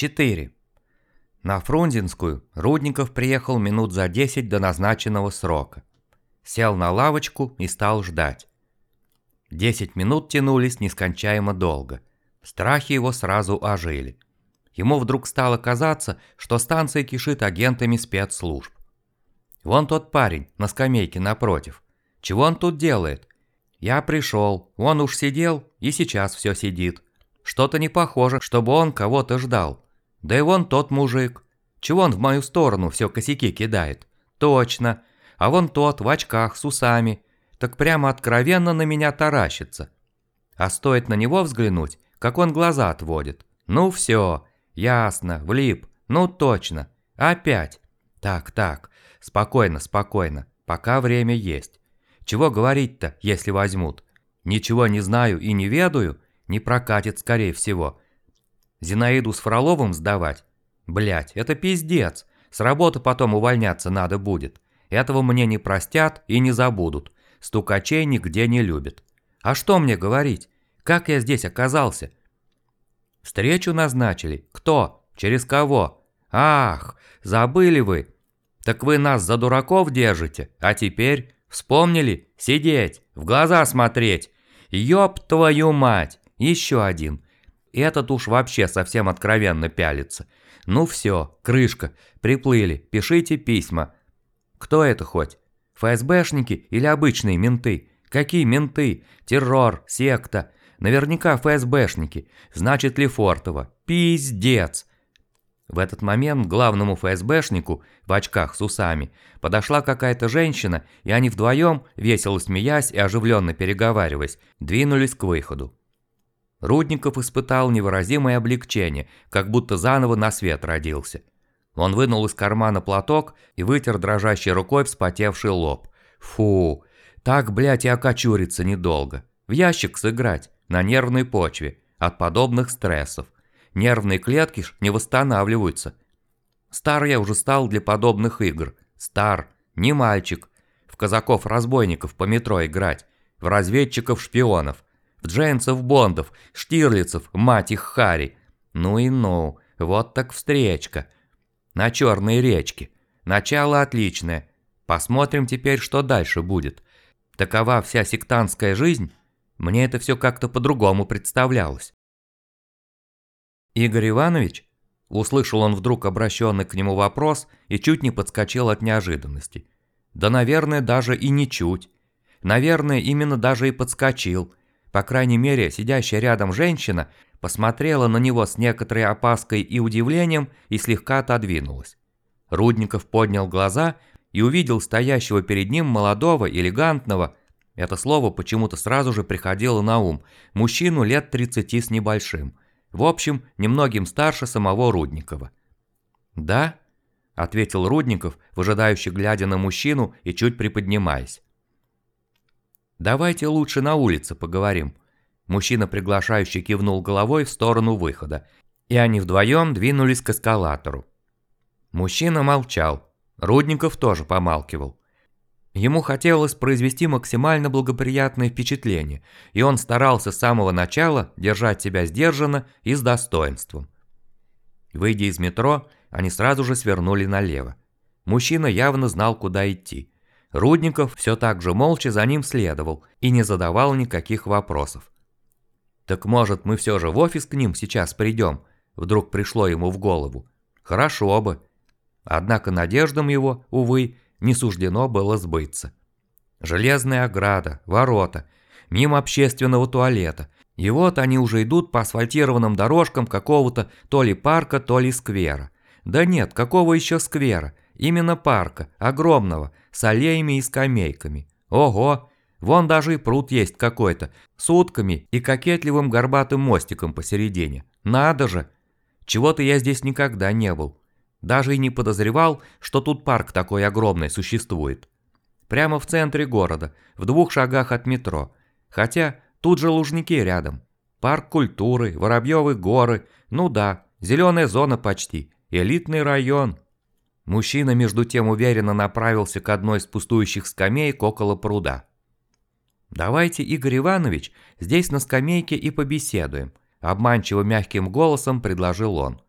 4. На Фрунзенскую Рудников приехал минут за 10 до назначенного срока. Сел на лавочку и стал ждать. 10 минут тянулись нескончаемо долго. Страхи его сразу ожили. Ему вдруг стало казаться, что станция кишит агентами спецслужб. Вон тот парень на скамейке напротив. Чего он тут делает? Я пришел, он уж сидел и сейчас все сидит. Что-то не похоже, чтобы он кого-то ждал. Да и вон тот мужик. Чего он в мою сторону все косяки кидает? Точно. А вон тот в очках с усами. Так прямо откровенно на меня таращится. А стоит на него взглянуть, как он глаза отводит. Ну все, ясно, влип. Ну точно. Опять. Так, так. Спокойно, спокойно. Пока время есть. Чего говорить-то, если возьмут? Ничего не знаю и не ведаю, не прокатит, скорее всего. Зинаиду с Фроловым сдавать? Блять, это пиздец. С работы потом увольняться надо будет. Этого мне не простят и не забудут. Стукачей нигде не любят. А что мне говорить? Как я здесь оказался? Встречу назначили. Кто? Через кого? Ах, забыли вы. Так вы нас за дураков держите, а теперь вспомнили? Сидеть, в глаза смотреть. Ёб твою мать, еще один. Этот уж вообще совсем откровенно пялится. Ну все, крышка, приплыли, пишите письма. Кто это хоть? ФСБшники или обычные менты? Какие менты? Террор, секта. Наверняка ФСБшники. Значит, Лефортово. Пиздец. В этот момент главному ФСБшнику в очках с усами подошла какая-то женщина, и они вдвоем, весело смеясь и оживленно переговариваясь, двинулись к выходу. Рудников испытал невыразимое облегчение, как будто заново на свет родился. Он вынул из кармана платок и вытер дрожащей рукой вспотевший лоб. Фу, так, блядь, и окочуриться недолго. В ящик сыграть, на нервной почве, от подобных стрессов. Нервные клетки ж не восстанавливаются. Стар я уже стал для подобных игр. Стар, не мальчик. В казаков-разбойников по метро играть, в разведчиков-шпионов – в Джейнсов-Бондов, Штирлицев, мать их Хари. Ну и ну, вот так встречка. На Черной речке. Начало отличное. Посмотрим теперь, что дальше будет. Такова вся сектантская жизнь? Мне это все как-то по-другому представлялось. Игорь Иванович? Услышал он вдруг обращенный к нему вопрос и чуть не подскочил от неожиданности. Да, наверное, даже и не чуть. Наверное, именно даже и подскочил – по крайней мере, сидящая рядом женщина посмотрела на него с некоторой опаской и удивлением и слегка отодвинулась. Рудников поднял глаза и увидел стоящего перед ним молодого, элегантного, это слово почему-то сразу же приходило на ум, мужчину лет 30 с небольшим, в общем, немногим старше самого Рудникова. «Да?» – ответил Рудников, выжидающий глядя на мужчину и чуть приподнимаясь. «Давайте лучше на улице поговорим». Мужчина, приглашающий, кивнул головой в сторону выхода, и они вдвоем двинулись к эскалатору. Мужчина молчал, Рудников тоже помалкивал. Ему хотелось произвести максимально благоприятное впечатление, и он старался с самого начала держать себя сдержанно и с достоинством. Выйдя из метро, они сразу же свернули налево. Мужчина явно знал, куда идти. Рудников все так же молча за ним следовал и не задавал никаких вопросов. «Так может, мы все же в офис к ним сейчас придем?» Вдруг пришло ему в голову. «Хорошо бы». Однако надеждам его, увы, не суждено было сбыться. Железная ограда, ворота, мимо общественного туалета. И вот они уже идут по асфальтированным дорожкам какого-то то ли парка, то ли сквера. Да нет, какого еще сквера? Именно парка, огромного, с аллеями и скамейками. Ого, вон даже и пруд есть какой-то, с утками и кокетливым горбатым мостиком посередине. Надо же! Чего-то я здесь никогда не был. Даже и не подозревал, что тут парк такой огромный существует. Прямо в центре города, в двух шагах от метро. Хотя тут же Лужники рядом. Парк культуры, Воробьевы горы, ну да, зеленая зона почти, элитный район. Мужчина между тем уверенно направился к одной из пустующих скамеек около пруда. «Давайте, Игорь Иванович, здесь на скамейке и побеседуем», обманчиво мягким голосом предложил он.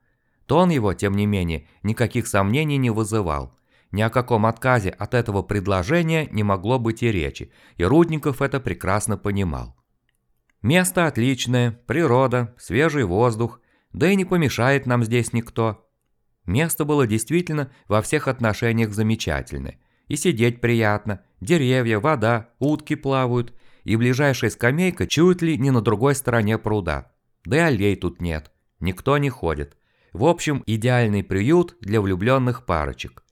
Тон его, тем не менее, никаких сомнений не вызывал. Ни о каком отказе от этого предложения не могло быть и речи, и Рудников это прекрасно понимал. Место отличное, природа, свежий воздух, да и не помешает нам здесь никто. Место было действительно во всех отношениях замечательное. И сидеть приятно, деревья, вода, утки плавают, и ближайшая скамейка чуть ли не на другой стороне пруда. Да и аллей тут нет, никто не ходит. В общем, идеальный приют для влюбленных парочек.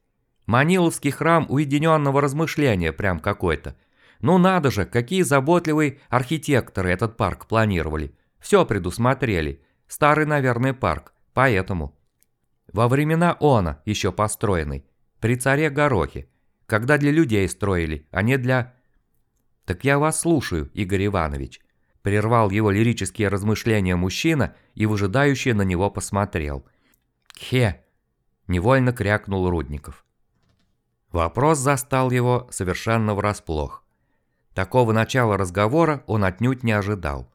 Маниловский храм уединенного размышления прям какой-то. Ну надо же, какие заботливые архитекторы этот парк планировали. Все предусмотрели. Старый, наверное, парк, поэтому. Во времена Она, еще построенный, при царе Горохе, когда для людей строили, а не для... Так я вас слушаю, Игорь Иванович. Прервал его лирические размышления мужчина и выжидающе на него посмотрел. «Хе!» – невольно крякнул Рудников. Вопрос застал его совершенно врасплох. Такого начала разговора он отнюдь не ожидал.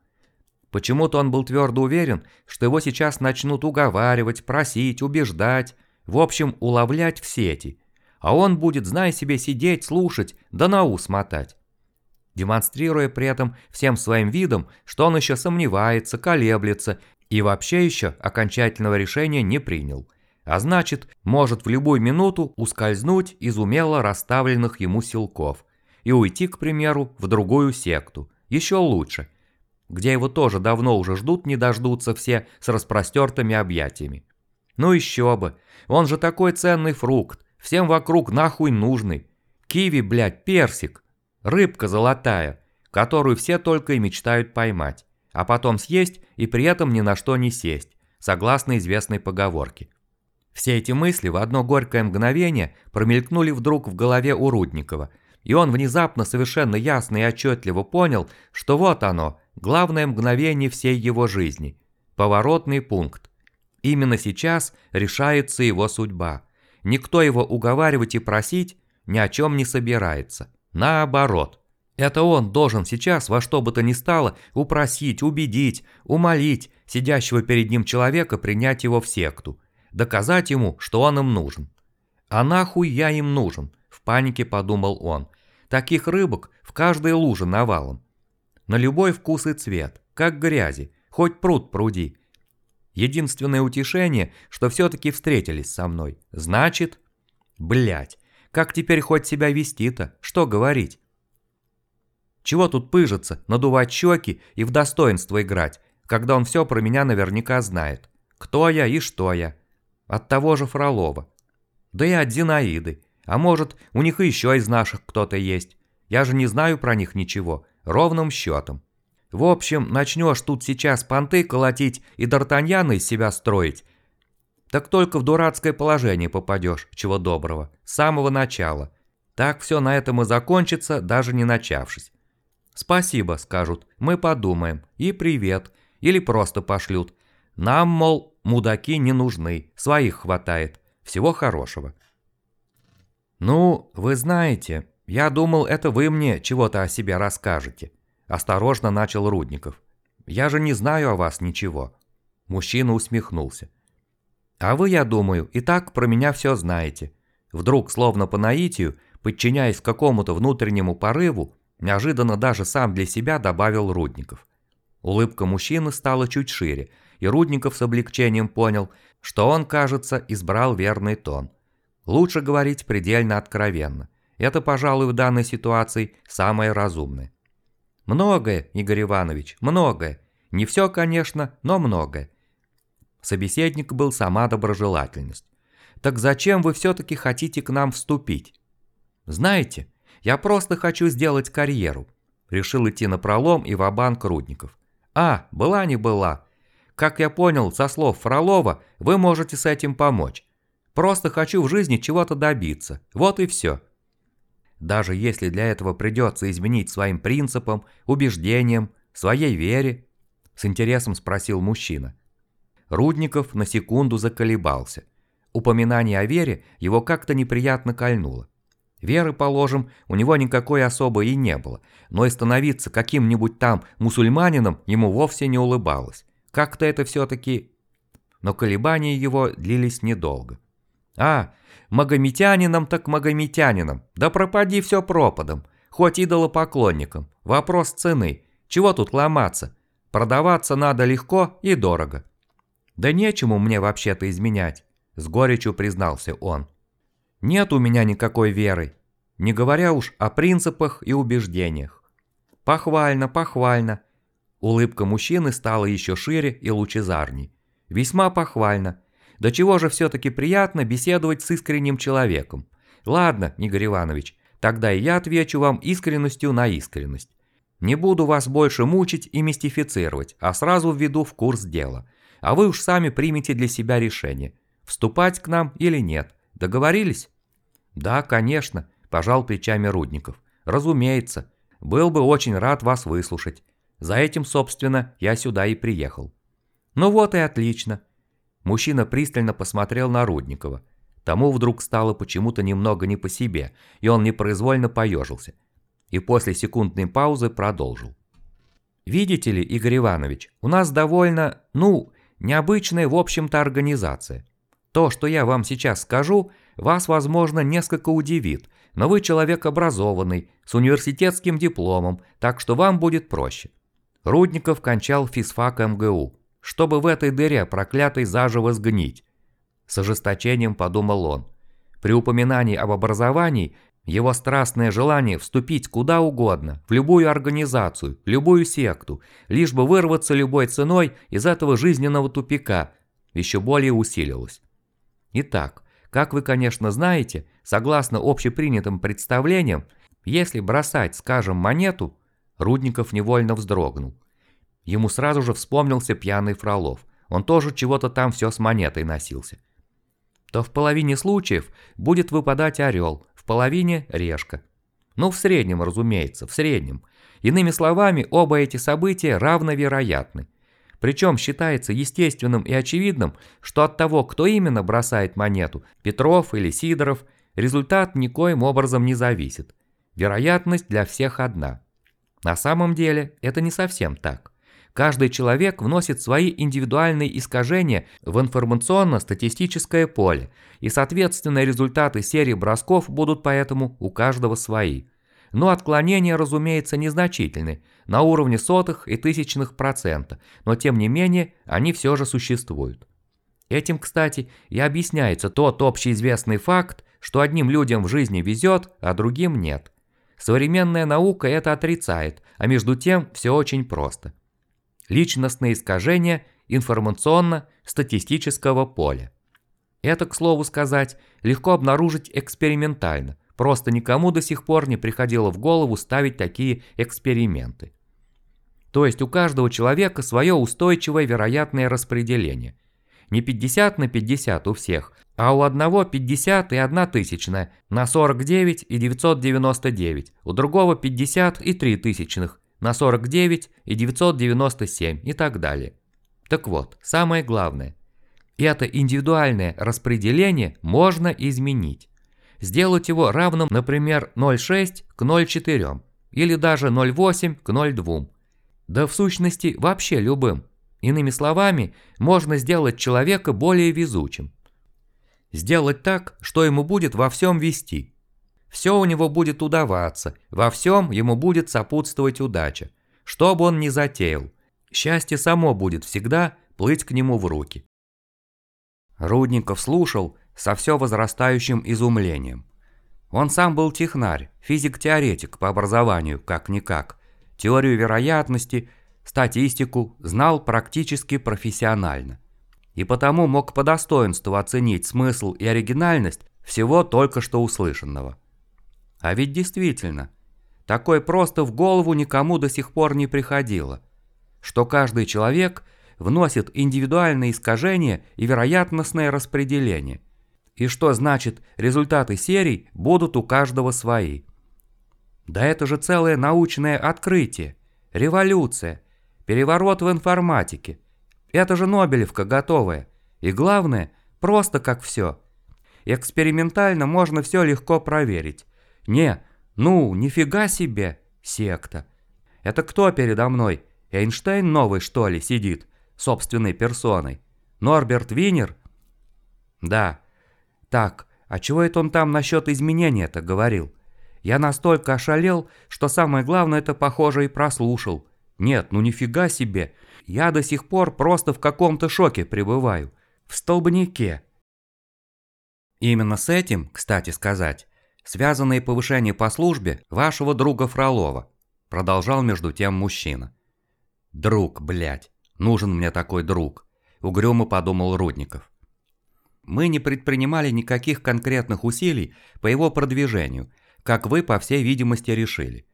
Почему-то он был твердо уверен, что его сейчас начнут уговаривать, просить, убеждать, в общем, уловлять в сети. А он будет, зная себе, сидеть, слушать, да на ус мотать демонстрируя при этом всем своим видом, что он еще сомневается, колеблется и вообще еще окончательного решения не принял. А значит, может в любую минуту ускользнуть из умело расставленных ему силков и уйти, к примеру, в другую секту, еще лучше, где его тоже давно уже ждут не дождутся все с распростертыми объятиями. Ну еще бы, он же такой ценный фрукт, всем вокруг нахуй нужный. Киви, блядь, персик. Рыбка золотая, которую все только и мечтают поймать, а потом съесть и при этом ни на что не сесть, согласно известной поговорке. Все эти мысли в одно горькое мгновение промелькнули вдруг в голове у Рудникова, и он внезапно совершенно ясно и отчетливо понял, что вот оно, главное мгновение всей его жизни, поворотный пункт. Именно сейчас решается его судьба. Никто его уговаривать и просить ни о чем не собирается. Наоборот. Это он должен сейчас во что бы то ни стало упросить, убедить, умолить сидящего перед ним человека принять его в секту, доказать ему, что он им нужен. А нахуй я им нужен, в панике подумал он. Таких рыбок в каждой луже навалом. На любой вкус и цвет, как грязи, хоть пруд пруди. Единственное утешение, что все-таки встретились со мной. Значит, блять, как теперь хоть себя вести-то? Что говорить? Чего тут пыжиться, надувать щеки и в достоинство играть, когда он все про меня наверняка знает? Кто я и что я? От того же Фролова. Да и от Зинаиды. А может, у них еще из наших кто-то есть. Я же не знаю про них ничего, ровным счетом. В общем, начнешь тут сейчас понты колотить и Д'Артаньяна из себя строить, так только в дурацкое положение попадешь, чего доброго, с самого начала. Так все на этом и закончится, даже не начавшись. Спасибо, скажут, мы подумаем, и привет, или просто пошлют. Нам, мол, мудаки не нужны, своих хватает. Всего хорошего. Ну, вы знаете, я думал, это вы мне чего-то о себе расскажете. Осторожно начал Рудников. Я же не знаю о вас ничего. Мужчина усмехнулся. А вы, я думаю, и так про меня все знаете. Вдруг, словно по наитию, подчиняясь какому-то внутреннему порыву, неожиданно даже сам для себя добавил Рудников. Улыбка мужчины стала чуть шире, и Рудников с облегчением понял, что он, кажется, избрал верный тон. Лучше говорить предельно откровенно. Это, пожалуй, в данной ситуации самое разумное. Многое, Игорь Иванович, многое. Не все, конечно, но многое. Собеседник был сама доброжелательность. «Так зачем вы все-таки хотите к нам вступить?» «Знаете, я просто хочу сделать карьеру». Решил идти на пролом и в банк Рудников. «А, была не была. Как я понял, со слов Фролова, вы можете с этим помочь. Просто хочу в жизни чего-то добиться. Вот и все». Даже если для этого придется изменить своим принципам, убеждениям, своей вере? С интересом спросил мужчина. Рудников на секунду заколебался. Упоминание о вере его как-то неприятно кольнуло. Веры, положим, у него никакой особой и не было, но и становиться каким-нибудь там мусульманином ему вовсе не улыбалось. Как-то это все-таки... но колебания его длились недолго. «А, магометянином так магометянином, да пропади все пропадом, хоть идолопоклонником, вопрос цены, чего тут ломаться, продаваться надо легко и дорого». «Да нечему мне вообще-то изменять», – с горечью признался он. «Нет у меня никакой веры, не говоря уж о принципах и убеждениях. Похвально, похвально. Улыбка мужчины стала еще шире и лучезарней. Весьма похвально. До чего же все-таки приятно беседовать с искренним человеком. Ладно, Игорь Иванович, тогда и я отвечу вам искренностью на искренность. Не буду вас больше мучить и мистифицировать, а сразу введу в курс дела. А вы уж сами примите для себя решение, вступать к нам или нет. Договорились? Да, конечно, пожал плечами Рудников. Разумеется, был бы очень рад вас выслушать. За этим, собственно, я сюда и приехал. Ну вот и отлично. Мужчина пристально посмотрел на Рудникова. Тому вдруг стало почему-то немного не по себе, и он непроизвольно поежился. И после секундной паузы продолжил. «Видите ли, Игорь Иванович, у нас довольно, ну, необычная в общем-то организация. То, что я вам сейчас скажу, вас, возможно, несколько удивит, но вы человек образованный, с университетским дипломом, так что вам будет проще. Рудников кончал физфак МГУ, чтобы в этой дыре проклятой заживо сгнить. С ожесточением подумал он. При упоминании об образовании его страстное желание вступить куда угодно, в любую организацию, любую секту, лишь бы вырваться любой ценой из этого жизненного тупика, еще более усилилось. Итак, как вы, конечно, знаете, согласно общепринятым представлениям, если бросать, скажем, монету, Рудников невольно вздрогнул. Ему сразу же вспомнился пьяный Фролов. Он тоже чего-то там все с монетой носился. То в половине случаев будет выпадать орел, в половине – решка. Ну, в среднем, разумеется, в среднем. Иными словами, оба эти события равновероятны. Причем считается естественным и очевидным, что от того, кто именно бросает монету, Петров или Сидоров, результат никоим образом не зависит. Вероятность для всех одна. На самом деле это не совсем так. Каждый человек вносит свои индивидуальные искажения в информационно-статистическое поле, и соответственно результаты серии бросков будут поэтому у каждого свои. Но отклонения, разумеется, незначительны, на уровне сотых и тысячных процента, но тем не менее они все же существуют. Этим, кстати, и объясняется тот общеизвестный факт, что одним людям в жизни везет, а другим нет. Современная наука это отрицает, а между тем все очень просто. Личностные искажения информационно-статистического поля. Это, к слову сказать, легко обнаружить экспериментально, Просто никому до сих пор не приходило в голову ставить такие эксперименты. То есть у каждого человека свое устойчивое вероятное распределение. Не 50 на 50 у всех, а у одного 50 и 1 тысячная на 49 и 999, у другого 50 и 3 тысячных на 49 и 997 и так далее. Так вот, самое главное. Это индивидуальное распределение можно изменить сделать его равным, например, 0,6 к 0,4 или даже 0,8 к 0,2. Да в сущности вообще любым. Иными словами, можно сделать человека более везучим. Сделать так, что ему будет во всем вести. Все у него будет удаваться, во всем ему будет сопутствовать удача. Что бы он ни затеял, счастье само будет всегда плыть к нему в руки. Рудников слушал, со все возрастающим изумлением. Он сам был технарь, физик-теоретик по образованию, как-никак. Теорию вероятности, статистику знал практически профессионально. И потому мог по достоинству оценить смысл и оригинальность всего только что услышанного. А ведь действительно, такое просто в голову никому до сих пор не приходило, что каждый человек вносит индивидуальные искажения и вероятностное распределение – и что значит результаты серий будут у каждого свои. Да это же целое научное открытие, революция, переворот в информатике. Это же Нобелевка готовая. И главное, просто как все. Экспериментально можно все легко проверить. Не, ну, нифига себе, секта. Это кто передо мной? Эйнштейн новый, что ли, сидит, собственной персоной? Норберт Винер? Да. Так, а чего это он там насчет изменения-то говорил? Я настолько ошалел, что самое главное это, похоже, и прослушал. Нет, ну нифига себе. Я до сих пор просто в каком-то шоке пребываю. В столбнике. Именно с этим, кстати сказать, связано и повышение по службе вашего друга Фролова, продолжал между тем мужчина. Друг, блядь, нужен мне такой друг, угрюмо подумал Рудников. Мы не предпринимали никаких конкретных усилий по его продвижению, как вы, по всей видимости, решили.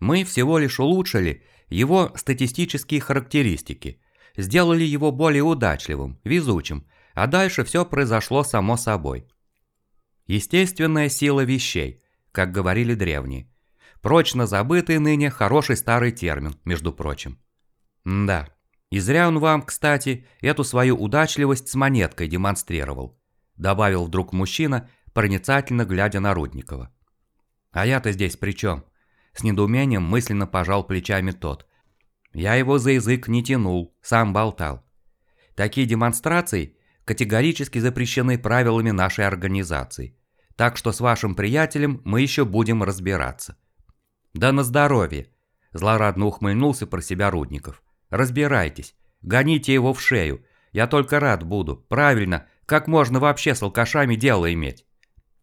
Мы всего лишь улучшили его статистические характеристики, сделали его более удачливым, везучим, а дальше все произошло само собой. Естественная сила вещей, как говорили древние. Прочно забытый ныне хороший старый термин, между прочим. М да, и зря он вам, кстати, эту свою удачливость с монеткой демонстрировал, добавил вдруг мужчина, проницательно глядя на Рудникова. А я-то здесь при чем? С недоумением мысленно пожал плечами тот. Я его за язык не тянул, сам болтал. Такие демонстрации категорически запрещены правилами нашей организации. Так что с вашим приятелем мы еще будем разбираться. Да на здоровье, злорадно ухмыльнулся про себя Рудников. Разбирайтесь, гоните его в шею. Я только рад буду. Правильно, как можно вообще с алкашами дело иметь?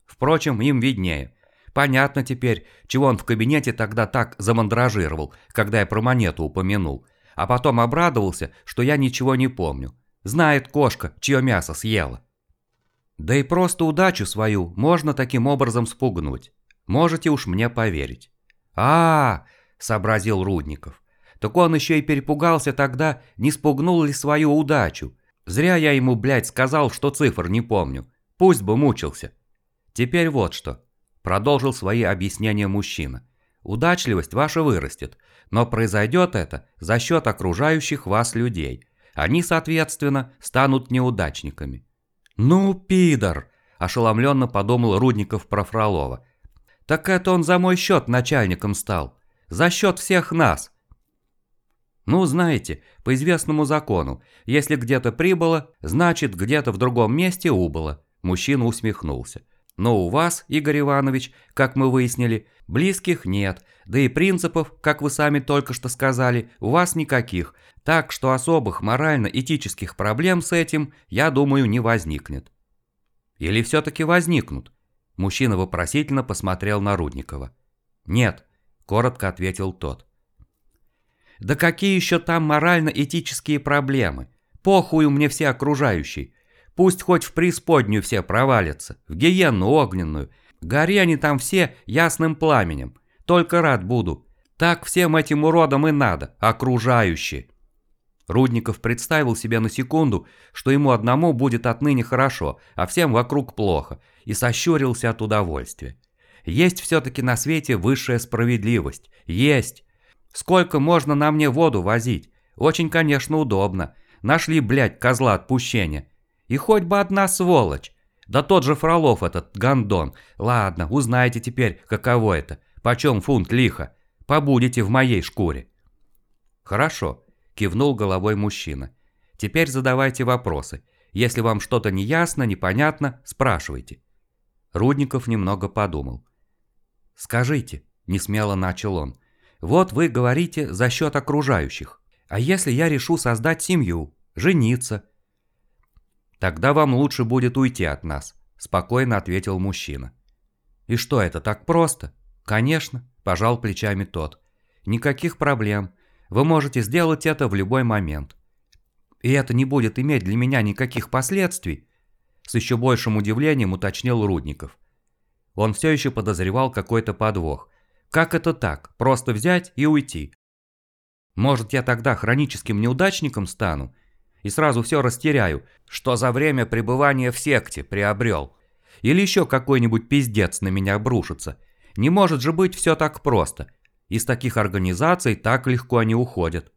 Впрочем, им виднее. Понятно теперь, чего он в кабинете тогда так замандражировал, когда я про монету упомянул. А потом обрадовался, что я ничего не помню. Знает кошка, чье мясо съела. Да и просто удачу свою можно таким образом спугнуть. Можете уж мне поверить. а, -а, -а сообразил Рудников. Так он еще и перепугался тогда, не спугнул ли свою удачу. Зря я ему, блядь, сказал, что цифр не помню. Пусть бы мучился. Теперь вот что. Продолжил свои объяснения мужчина. Удачливость ваша вырастет, но произойдет это за счет окружающих вас людей. Они, соответственно, станут неудачниками. «Ну, пидор!» – ошеломленно подумал Рудников про Фролова. «Так это он за мой счет начальником стал. За счет всех нас!» Ну, знаете, по известному закону, если где-то прибыло, значит где-то в другом месте убыло. Мужчина усмехнулся. Но у вас, Игорь Иванович, как мы выяснили, близких нет, да и принципов, как вы сами только что сказали, у вас никаких, так что особых морально-этических проблем с этим, я думаю, не возникнет. Или все-таки возникнут? Мужчина вопросительно посмотрел на Рудникова. Нет, коротко ответил тот. Да какие еще там морально-этические проблемы? Похую мне все окружающие. Пусть хоть в преисподнюю все провалятся, в гиенну огненную. Гори они там все ясным пламенем. Только рад буду. Так всем этим уродам и надо, окружающие. Рудников представил себе на секунду, что ему одному будет отныне хорошо, а всем вокруг плохо, и сощурился от удовольствия. Есть все-таки на свете высшая справедливость. Есть. Сколько можно на мне воду возить? Очень, конечно, удобно. Нашли, блядь, козла отпущения. И хоть бы одна сволочь. Да тот же Фролов этот, гондон. Ладно, узнаете теперь, каково это. Почем фунт лиха. Побудете в моей шкуре. Хорошо кивнул головой мужчина. Теперь задавайте вопросы. Если вам что-то не ясно, непонятно, спрашивайте. Рудников немного подумал. Скажите, несмело начал он. Вот вы говорите за счет окружающих. А если я решу создать семью, жениться? Тогда вам лучше будет уйти от нас, спокойно ответил мужчина. И что это так просто? Конечно, пожал плечами тот. Никаких проблем. Вы можете сделать это в любой момент. И это не будет иметь для меня никаких последствий, с еще большим удивлением уточнил Рудников. Он все еще подозревал какой-то подвох. Как это так, просто взять и уйти? Может, я тогда хроническим неудачником стану и сразу все растеряю, что за время пребывания в секте приобрел? Или еще какой-нибудь пиздец на меня обрушится? Не может же быть все так просто – из таких организаций так легко они уходят.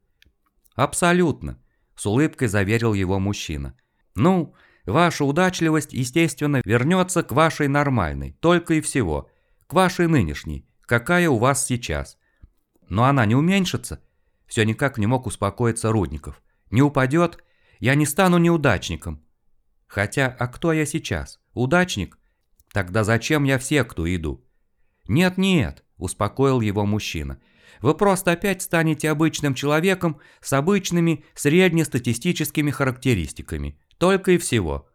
Абсолютно, с улыбкой заверил его мужчина. Ну, ваша удачливость, естественно, вернется к вашей нормальной, только и всего, к вашей нынешней, какая у вас сейчас. Но она не уменьшится. Все никак не мог успокоиться Рудников. Не упадет, Я не стану неудачником. Хотя, а кто я сейчас? Удачник? Тогда зачем я в секту иду? Нет-нет, успокоил его мужчина. Вы просто опять станете обычным человеком с обычными среднестатистическими характеристиками. Только и всего.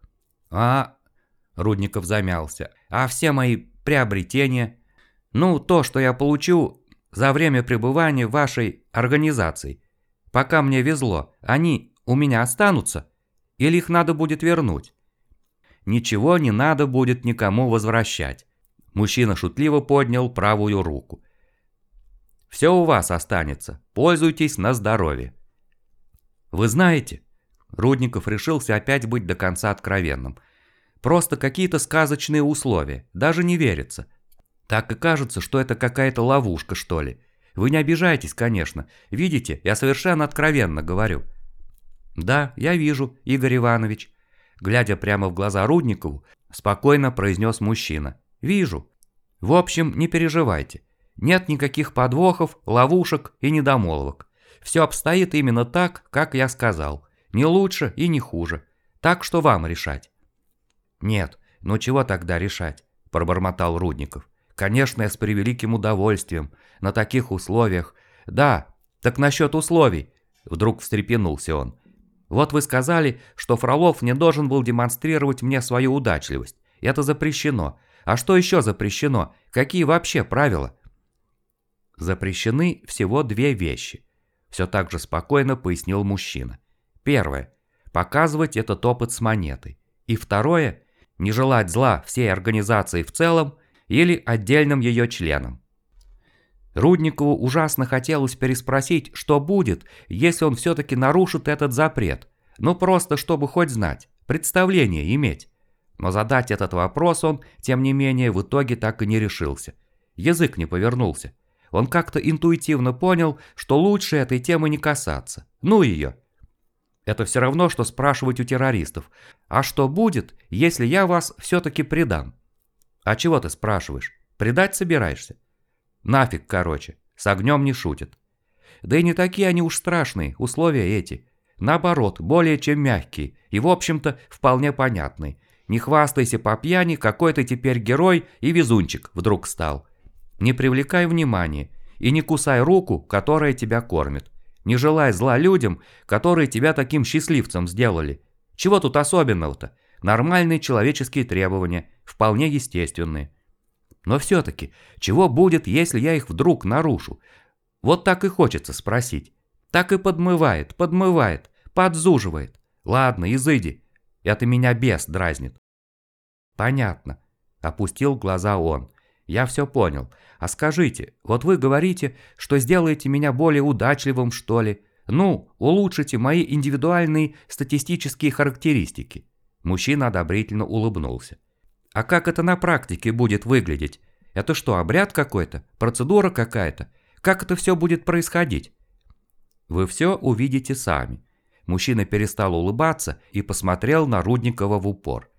А... Рудников замялся. А все мои приобретения? Ну, то, что я получу за время пребывания в вашей организации. Пока мне везло, они у меня останутся? Или их надо будет вернуть? Ничего не надо будет никому возвращать. Мужчина шутливо поднял правую руку. Все у вас останется, пользуйтесь на здоровье. Вы знаете, Рудников решился опять быть до конца откровенным. Просто какие-то сказочные условия, даже не верится. Так и кажется, что это какая-то ловушка, что ли. Вы не обижайтесь, конечно. Видите, я совершенно откровенно говорю. Да, я вижу, Игорь Иванович. Глядя прямо в глаза Рудникову, спокойно произнес мужчина. Вижу. В общем, не переживайте. Нет никаких подвохов, ловушек и недомолвок. Все обстоит именно так, как я сказал. Не лучше и не хуже. Так что вам решать. Нет, ну чего тогда решать? Пробормотал Рудников. Конечно, я с превеликим удовольствием. На таких условиях. Да, так насчет условий. Вдруг встрепенулся он. Вот вы сказали, что Фролов не должен был демонстрировать мне свою удачливость. Это запрещено. А что еще запрещено? Какие вообще правила? Запрещены всего две вещи. Все так же спокойно пояснил мужчина. Первое. Показывать этот опыт с монетой. И второе. Не желать зла всей организации в целом или отдельным ее членам. Рудникову ужасно хотелось переспросить, что будет, если он все-таки нарушит этот запрет. Ну просто, чтобы хоть знать, представление иметь. Но задать этот вопрос он, тем не менее, в итоге так и не решился. Язык не повернулся. Он как-то интуитивно понял, что лучше этой темы не касаться. Ну ее. Это все равно, что спрашивать у террористов. А что будет, если я вас все-таки предам? А чего ты спрашиваешь? Предать собираешься? Нафиг, короче, с огнем не шутят. Да и не такие они уж страшные, условия эти. Наоборот, более чем мягкие и, в общем-то, вполне понятные. Не хвастайся по пьяни, какой ты теперь герой и везунчик вдруг стал. Не привлекай внимания и не кусай руку, которая тебя кормит. Не желай зла людям, которые тебя таким счастливцем сделали. Чего тут особенного-то? Нормальные человеческие требования, вполне естественные. Но все-таки, чего будет, если я их вдруг нарушу? Вот так и хочется спросить. Так и подмывает, подмывает, подзуживает. Ладно, изыди. Это меня бес дразнит. Понятно. Опустил глаза он. Я все понял. А скажите, вот вы говорите, что сделаете меня более удачливым, что ли? Ну, улучшите мои индивидуальные статистические характеристики. Мужчина одобрительно улыбнулся. А как это на практике будет выглядеть? Это что, обряд какой-то? Процедура какая-то? Как это все будет происходить? Вы все увидите сами. Мужчина перестал улыбаться и посмотрел на Рудникова в упор.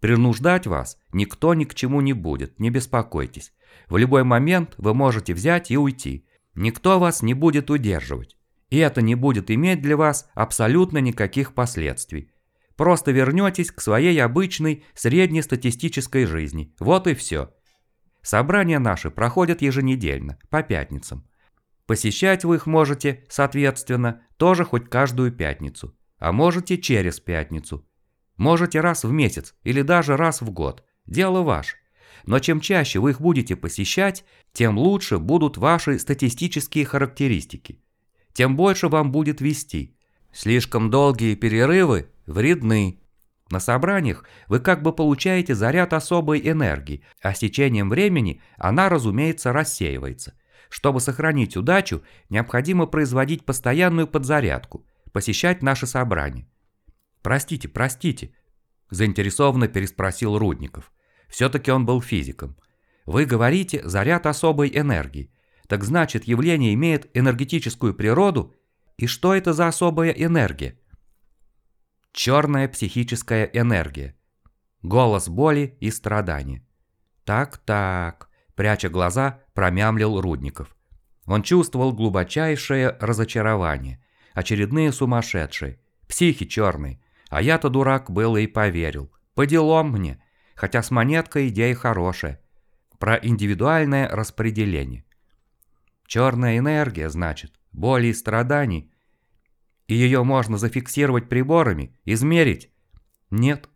Принуждать вас никто ни к чему не будет, не беспокойтесь. В любой момент вы можете взять и уйти. Никто вас не будет удерживать. И это не будет иметь для вас абсолютно никаких последствий. Просто вернетесь к своей обычной среднестатистической жизни. Вот и все. Собрания наши проходят еженедельно, по пятницам. Посещать вы их можете, соответственно, тоже хоть каждую пятницу. А можете через пятницу. Можете раз в месяц или даже раз в год. Дело ваше. Но чем чаще вы их будете посещать, тем лучше будут ваши статистические характеристики. Тем больше вам будет вести. Слишком долгие перерывы вредны. На собраниях вы как бы получаете заряд особой энергии, а с течением времени она, разумеется, рассеивается. Чтобы сохранить удачу, необходимо производить постоянную подзарядку, посещать наши собрания. Простите, простите, заинтересованно переспросил Рудников. Все-таки он был физиком. Вы говорите «заряд особой энергии». Так значит, явление имеет энергетическую природу? И что это за особая энергия? Черная психическая энергия. Голос боли и страдания. Так-так, пряча глаза, промямлил Рудников. Он чувствовал глубочайшее разочарование. Очередные сумасшедшие. Психи черные. А я-то дурак был и поверил. По делам мне. Хотя с монеткой идея хорошая. Про индивидуальное распределение. Черная энергия, значит, боли и страданий. И ее можно зафиксировать приборами, измерить? Нет,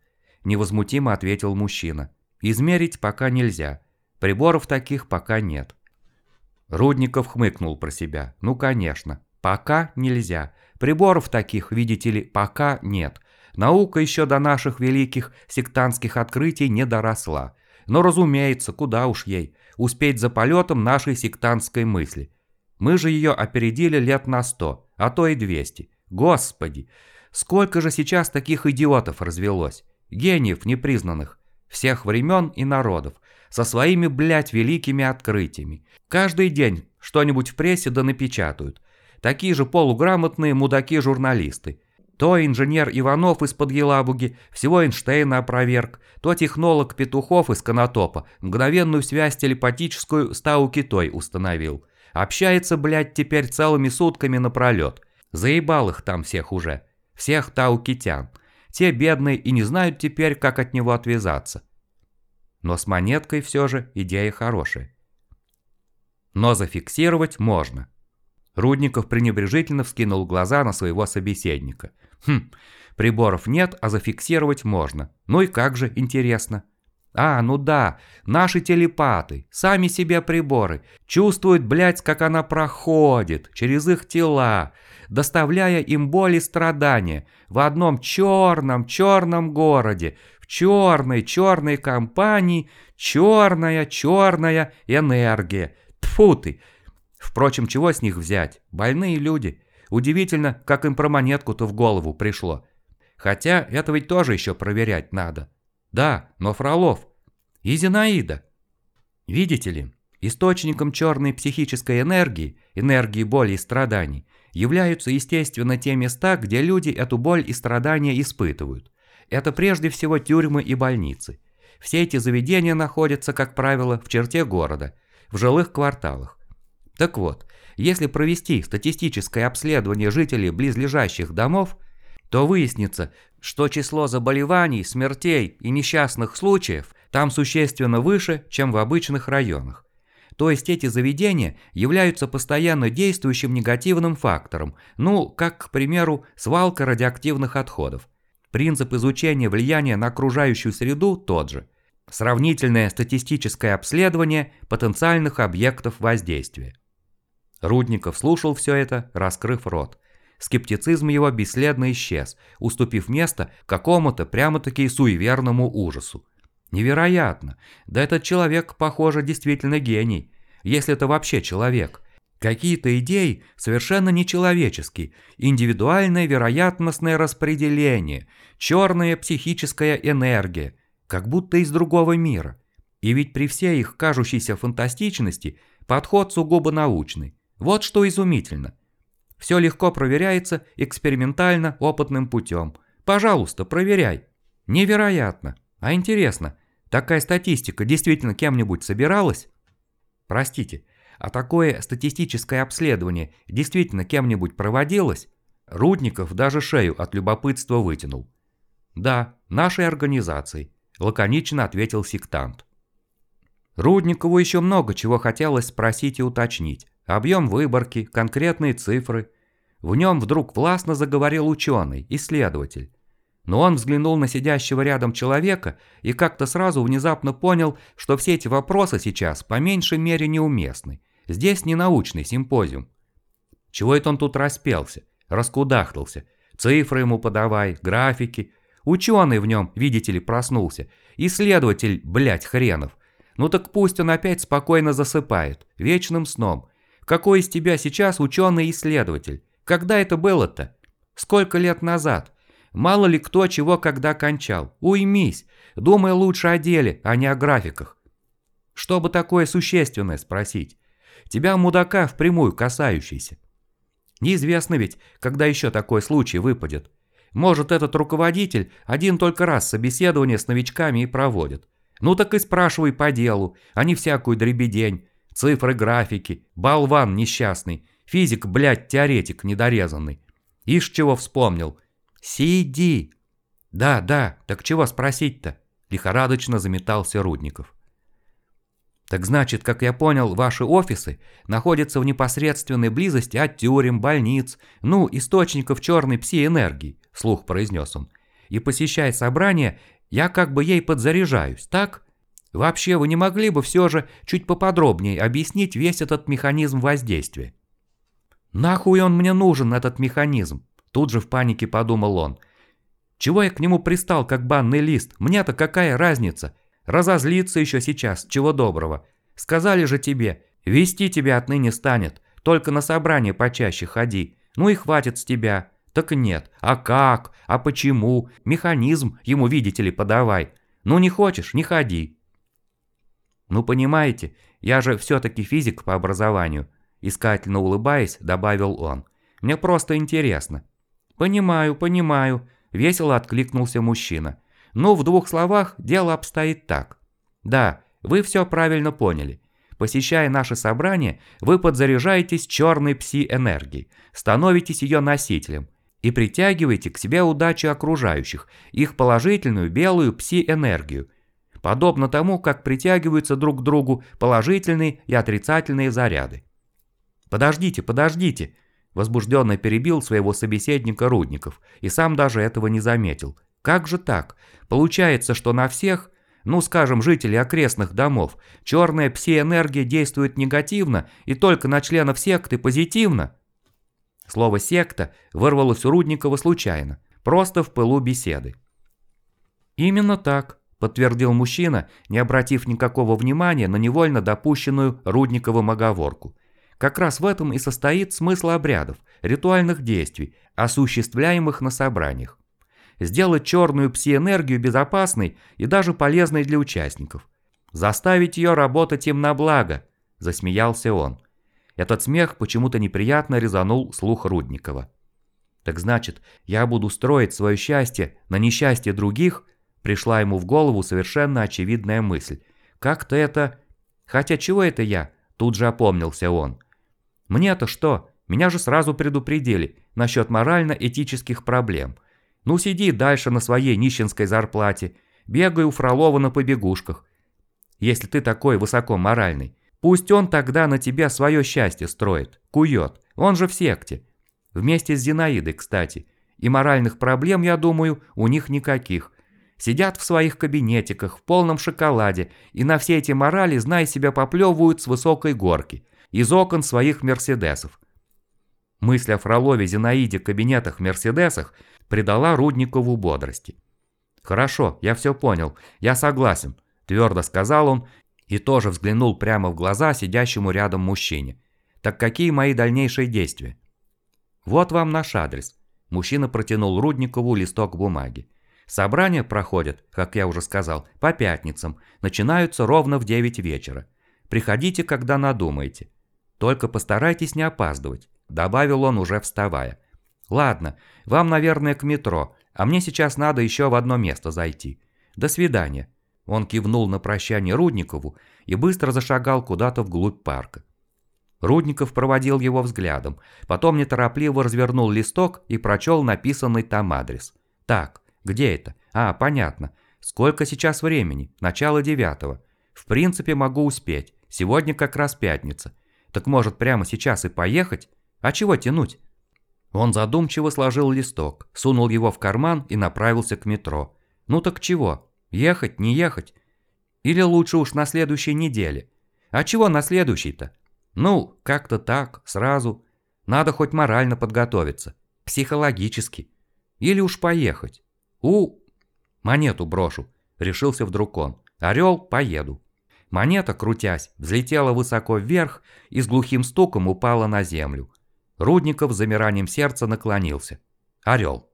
невозмутимо ответил мужчина. Измерить пока нельзя. Приборов таких пока нет. Рудников хмыкнул про себя. Ну, конечно, пока нельзя. Приборов таких, видите ли, пока нет. Наука еще до наших великих сектантских открытий не доросла. Но, разумеется, куда уж ей, успеть за полетом нашей сектантской мысли. Мы же ее опередили лет на сто, а то и двести. Господи, сколько же сейчас таких идиотов развелось, гениев непризнанных, всех времен и народов, со своими, блядь, великими открытиями. Каждый день что-нибудь в прессе да напечатают. Такие же полуграмотные мудаки-журналисты. То инженер Иванов из-под Елабуги всего Эйнштейна опроверг, то технолог Петухов из Конотопа мгновенную связь телепатическую с Тау-Китой установил. Общается, блядь, теперь целыми сутками напролет. Заебал их там всех уже. Всех Тау-Китян. Те бедные и не знают теперь, как от него отвязаться. Но с монеткой все же идея хорошая. Но зафиксировать можно. Рудников пренебрежительно вскинул глаза на своего собеседника. Хм, приборов нет, а зафиксировать можно. Ну и как же, интересно. А, ну да, наши телепаты, сами себе приборы, чувствуют, блядь, как она проходит через их тела, доставляя им боль и страдания в одном черном-черном городе, в черной-черной компании, черная-черная энергия. Тфу ты, Впрочем, чего с них взять? Больные люди. Удивительно, как им про монетку-то в голову пришло. Хотя это ведь тоже еще проверять надо. Да, но Фролов. И Зинаида. Видите ли, источником черной психической энергии, энергии боли и страданий, являются, естественно, те места, где люди эту боль и страдания испытывают. Это прежде всего тюрьмы и больницы. Все эти заведения находятся, как правило, в черте города, в жилых кварталах. Так вот, если провести статистическое обследование жителей близлежащих домов, то выяснится, что число заболеваний, смертей и несчастных случаев там существенно выше, чем в обычных районах. То есть эти заведения являются постоянно действующим негативным фактором, ну, как, к примеру, свалка радиоактивных отходов. Принцип изучения влияния на окружающую среду тот же. Сравнительное статистическое обследование потенциальных объектов воздействия. Рудников слушал все это, раскрыв рот. Скептицизм его бесследно исчез, уступив место какому-то прямо-таки суеверному ужасу. Невероятно! Да этот человек, похоже, действительно гений. Если это вообще человек. Какие-то идеи совершенно нечеловеческие, индивидуальное вероятностное распределение, черная психическая энергия, как будто из другого мира. И ведь при всей их кажущейся фантастичности подход сугубо научный. Вот что изумительно. Все легко проверяется экспериментально опытным путем. Пожалуйста, проверяй. Невероятно. А интересно, такая статистика действительно кем-нибудь собиралась? Простите, а такое статистическое обследование действительно кем-нибудь проводилось? Рудников даже шею от любопытства вытянул. «Да, нашей организацией», – лаконично ответил сектант. Рудникову еще много чего хотелось спросить и уточнить, Объем выборки, конкретные цифры. В нем вдруг властно заговорил ученый, исследователь. Но он взглянул на сидящего рядом человека и как-то сразу внезапно понял, что все эти вопросы сейчас по меньшей мере неуместны. Здесь не научный симпозиум. Чего это он тут распелся, раскудахтался? Цифры ему подавай, графики. Ученый в нем, видите ли, проснулся. Исследователь, блять, хренов. Ну так пусть он опять спокойно засыпает, вечным сном, какой из тебя сейчас ученый-исследователь? Когда это было-то? Сколько лет назад? Мало ли кто чего когда кончал. Уймись. Думай лучше о деле, а не о графиках. Чтобы такое существенное спросить. Тебя, мудака, впрямую касающийся. Неизвестно ведь, когда еще такой случай выпадет. Может, этот руководитель один только раз собеседование с новичками и проводит. Ну так и спрашивай по делу, а не всякую дребедень. Цифры, графики, болван несчастный, физик, блядь, теоретик недорезанный. Ишь чего вспомнил. Сиди!» «Да, да, так чего спросить-то?» Лихорадочно заметался Рудников. Так значит, как я понял, ваши офисы находятся в непосредственной близости от тюрем, больниц, ну, источников черной пси-энергии, слух произнес он. И посещая собрание, я как бы ей подзаряжаюсь, так? Вообще, вы не могли бы все же чуть поподробнее объяснить весь этот механизм воздействия? Нахуй он мне нужен, этот механизм? Тут же в панике подумал он. Чего я к нему пристал, как банный лист? Мне-то какая разница? Разозлиться еще сейчас, чего доброго. Сказали же тебе, вести тебя отныне станет, только на собрание почаще ходи. Ну и хватит с тебя. Так нет. А как? А почему? Механизм ему, видите ли, подавай. Ну не хочешь, не ходи. Ну понимаете, я же все-таки физик по образованию. Искательно улыбаясь, добавил он. Мне просто интересно. Понимаю, понимаю. Весело откликнулся мужчина. Ну, в двух словах, дело обстоит так. Да, вы все правильно поняли. Посещая наше собрание, вы подзаряжаетесь черной пси-энергией, становитесь ее носителем и притягиваете к себе удачу окружающих, их положительную белую пси-энергию, подобно тому, как притягиваются друг к другу положительные и отрицательные заряды. «Подождите, подождите!» Возбужденно перебил своего собеседника Рудников и сам даже этого не заметил. Как же так? Получается, что на всех, ну скажем, жителей окрестных домов, черная пси-энергия действует негативно и только на членов секты позитивно? Слово «секта» вырвалось у Рудникова случайно, просто в пылу беседы. «Именно так», – подтвердил мужчина, не обратив никакого внимания на невольно допущенную Рудниковым оговорку. Как раз в этом и состоит смысл обрядов, ритуальных действий, осуществляемых на собраниях сделать черную пси-энергию безопасной и даже полезной для участников. Заставить ее работать им на благо, засмеялся он. Этот смех почему-то неприятно резанул слух Рудникова. Так значит, я буду строить свое счастье на несчастье других? Пришла ему в голову совершенно очевидная мысль. Как-то это... Хотя чего это я? Тут же опомнился он. Мне-то что? Меня же сразу предупредили насчет морально-этических проблем. Ну сиди дальше на своей нищенской зарплате, бегай у Фролова на побегушках. Если ты такой высокоморальный, пусть он тогда на тебя свое счастье строит, кует, он же в секте. Вместе с Зинаидой, кстати. И моральных проблем, я думаю, у них никаких. Сидят в своих кабинетиках, в полном шоколаде, и на все эти морали, знай себя, поплевывают с высокой горки, из окон своих мерседесов. Мысль о Фролове, Зинаиде, кабинетах, мерседесах придала Рудникову бодрости. «Хорошо, я все понял, я согласен», – твердо сказал он и тоже взглянул прямо в глаза сидящему рядом мужчине. «Так какие мои дальнейшие действия?» «Вот вам наш адрес». Мужчина протянул Рудникову листок бумаги. Собрания проходят, как я уже сказал, по пятницам, начинаются ровно в 9 вечера. Приходите, когда надумаете. Только постарайтесь не опаздывать, добавил он уже вставая. Ладно, вам, наверное, к метро, а мне сейчас надо еще в одно место зайти. До свидания. Он кивнул на прощание Рудникову и быстро зашагал куда-то вглубь парка. Рудников проводил его взглядом, потом неторопливо развернул листок и прочел написанный там адрес. Так, где это? А, понятно. Сколько сейчас времени? Начало девятого. В принципе, могу успеть. Сегодня как раз пятница. Так может прямо сейчас и поехать? А чего тянуть? Он задумчиво сложил листок, сунул его в карман и направился к метро. Ну так чего? Ехать, не ехать? Или лучше уж на следующей неделе? А чего на следующей-то? Ну, как-то так, сразу. Надо хоть морально подготовиться. Психологически. Или уж поехать. У... Монету брошу. Решился вдруг он. Орел, поеду. Монета, крутясь, взлетела высоко вверх и с глухим стуком упала на землю. Рудников с замиранием сердца наклонился. Орел.